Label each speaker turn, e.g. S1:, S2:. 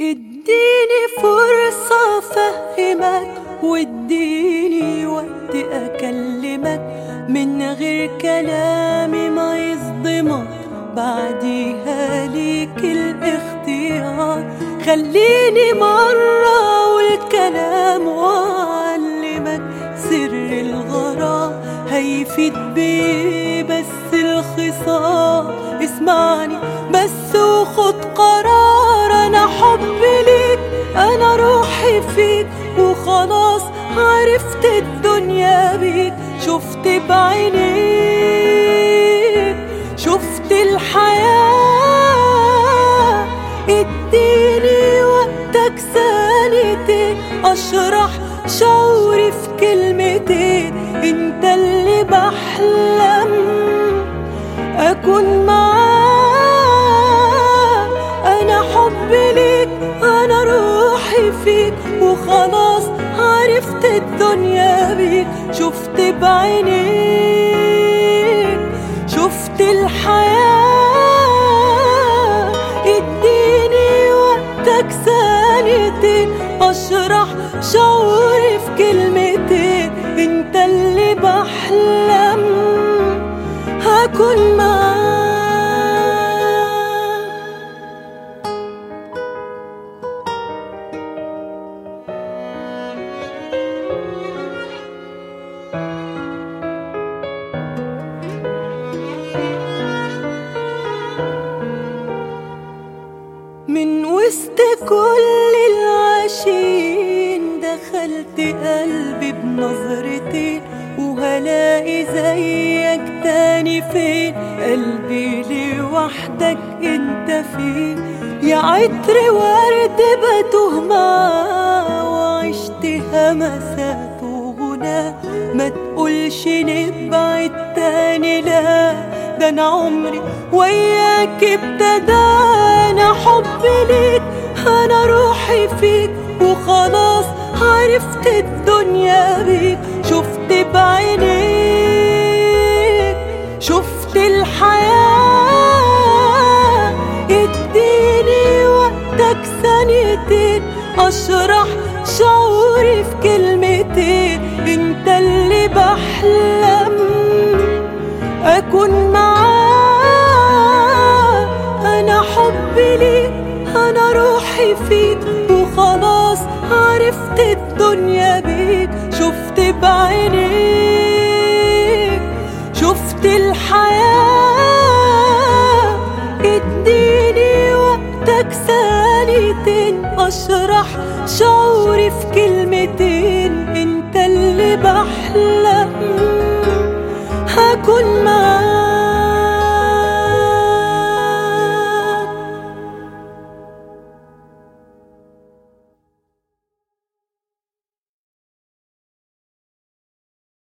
S1: اديني فرصة أفهمك واديني وقت أكلمك. من غير كلامي ما يصدمك بعديها ليك الاختيار. خليني مرة أقول كلام وأعلمك. سر الغرام هيفيد بيه بس الخصام اسمعني بس وخد قرار. فيك وخلاص عرفت الدنيا بيك. شفت بعينيك شفت الحياة. اديني وقتك ثانيتين أشرح شعوري في كلمتين أنت اللي بحلم أكون معاك. أنا حبي ليك أنا روحي فيك. وخلاص عرفت الدنيا بيك شفت بعينيك شفت الحياة. اديني وقتك ثانيتين أشرح شعوري في كلمتين. أنت اللي بحلم هكون معاك. كل العاشقين دخلت قلبي بنظرتين وهلاقي زيك تاني فين؟ قلبي لوحدك انت فين؟ يا عطر ورد بتوه معاه وعشت همسات وغنى. ما تقولش نبعد تاني لا ده أنا عمري وياك ابتدى. روحي فيك وخلاص عرفت الدنيا بيك شفت بعينيك شفت الحياة. اديني وقتك ثانيتين أشرح شعوري في كلمتين. أنت اللي بحلم أكون معاك. أنا حبي ليك أنا روحي فيك. عرفت الدنيا بيك شفت بعينيك شفت الحياة. اديني وقتك ثانيتين أشرح شعوري في كلمتين أنت اللي بحلم. هكون معاك